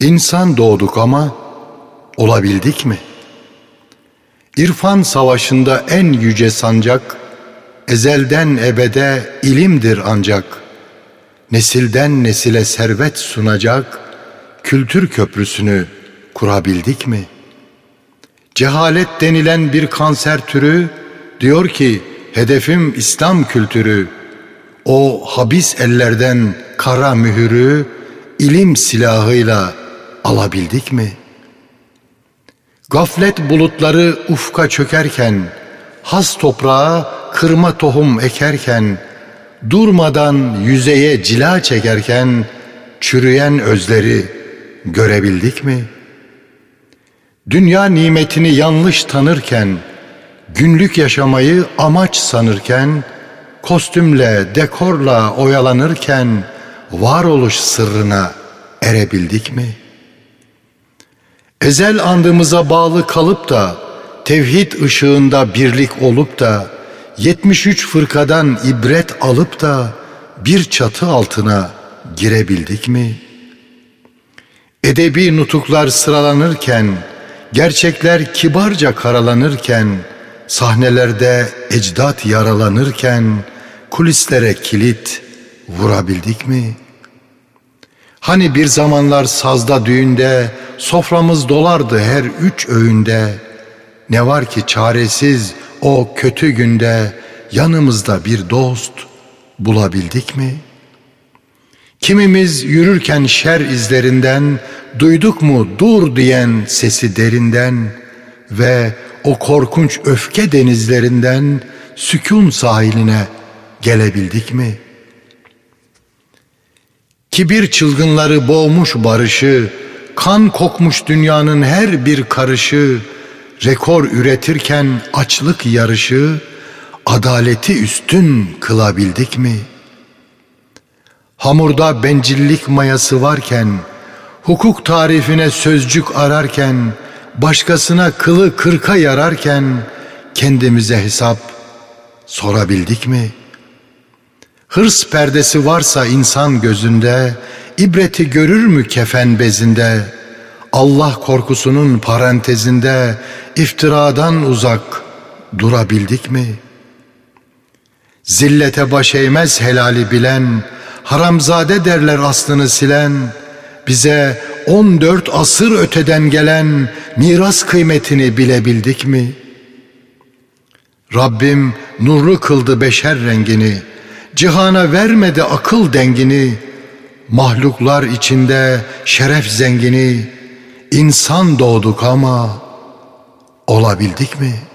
İnsan doğduk ama olabildik mi? İrfan savaşında en yüce sancak, ezelden ebede ilimdir ancak. Nesilden nesile servet sunacak, kültür köprüsünü kurabildik mi? Cehalet denilen bir kanser türü, diyor ki hedefim İslam kültürü. O habis ellerden kara mühürü, ilim silahıyla alabildik mi? Gaflet bulutları ufka çökerken, has toprağa kırma tohum ekerken, durmadan yüzeye cila çekerken, çürüyen özleri görebildik mi? Dünya nimetini yanlış tanırken, günlük yaşamayı amaç sanırken, kostümle, dekorla oyalanırken, varoluş sırrına erebildik mi? Ezel andımıza bağlı kalıp da tevhid ışığında birlik olup da 73 fırkadan ibret alıp da bir çatı altına girebildik mi? Edebi nutuklar sıralanırken, gerçekler kibarca karalanırken, sahnelerde ecdat yaralanırken, kulislere kilit vurabildik mi?'' Hani bir zamanlar sazda düğünde soframız dolardı her üç öğünde. Ne var ki çaresiz o kötü günde yanımızda bir dost bulabildik mi? Kimimiz yürürken şer izlerinden duyduk mu dur diyen sesi derinden ve o korkunç öfke denizlerinden sükun sahiline gelebildik mi?'' Kibir çılgınları boğmuş barışı, kan kokmuş dünyanın her bir karışı, rekor üretirken açlık yarışı, adaleti üstün kılabildik mi? Hamurda bencillik mayası varken, hukuk tarifine sözcük ararken, başkasına kılı kırka yararken, kendimize hesap sorabildik mi?'' Hırs perdesi varsa insan gözünde, ibreti görür mü kefen bezinde? Allah korkusunun parantezinde iftiradan uzak durabildik mi? Zillete baş eğmez helali bilen, haramzade derler aslını silen, bize on dört asır öteden gelen miras kıymetini bilebildik mi? Rabbim nurlu kıldı beşer rengini, Cihana vermedi akıl dengini, mahluklar içinde şeref zengini, insan doğduk ama olabildik mi?''